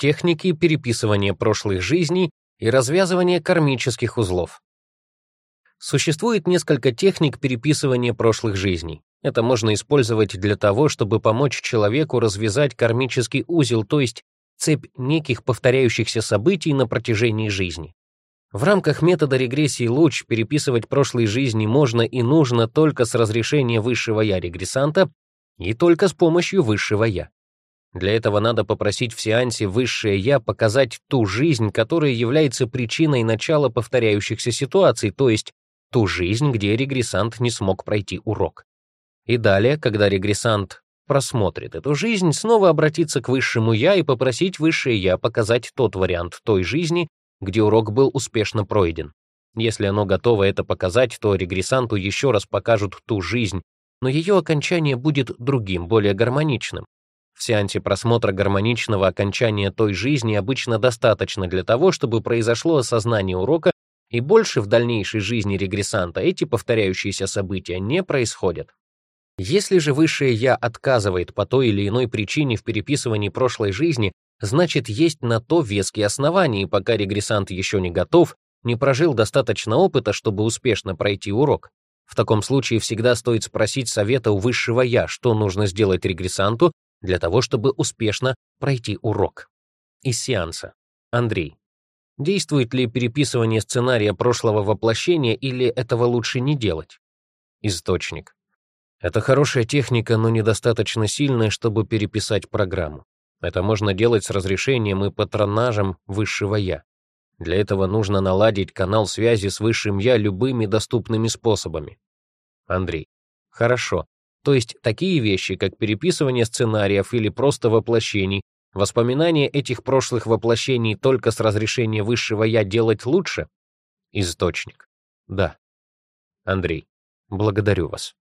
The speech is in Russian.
техники переписывания прошлых жизней и развязывания кармических узлов. Существует несколько техник переписывания прошлых жизней. Это можно использовать для того, чтобы помочь человеку развязать кармический узел, то есть цепь неких повторяющихся событий на протяжении жизни. В рамках метода регрессии луч переписывать прошлые жизни можно и нужно только с разрешения высшего «я» регрессанта и только с помощью высшего «я». Для этого надо попросить в сеансе высшее «я» показать ту жизнь, которая является причиной начала повторяющихся ситуаций, то есть ту жизнь, где регрессант не смог пройти урок. И далее, когда регрессант просмотрит эту жизнь, снова обратиться к высшему «я» и попросить высшее «я» показать тот вариант той жизни, где урок был успешно пройден. Если оно готово это показать, то регрессанту еще раз покажут ту жизнь, но ее окончание будет другим, более гармоничным. В сеансе просмотра гармоничного окончания той жизни обычно достаточно для того, чтобы произошло осознание урока, и больше в дальнейшей жизни регрессанта эти повторяющиеся события не происходят. Если же высшее «я» отказывает по той или иной причине в переписывании прошлой жизни, значит, есть на то веские основания, и пока регрессант еще не готов, не прожил достаточно опыта, чтобы успешно пройти урок. В таком случае всегда стоит спросить совета у высшего «я», что нужно сделать регрессанту, для того, чтобы успешно пройти урок. Из сеанса. Андрей. Действует ли переписывание сценария прошлого воплощения или этого лучше не делать? Источник. Это хорошая техника, но недостаточно сильная, чтобы переписать программу. Это можно делать с разрешением и патронажем высшего «я». Для этого нужно наладить канал связи с высшим «я» любыми доступными способами. Андрей. Хорошо. То есть такие вещи, как переписывание сценариев или просто воплощений, воспоминания этих прошлых воплощений только с разрешения высшего «я» делать лучше? Источник. Да. Андрей, благодарю вас.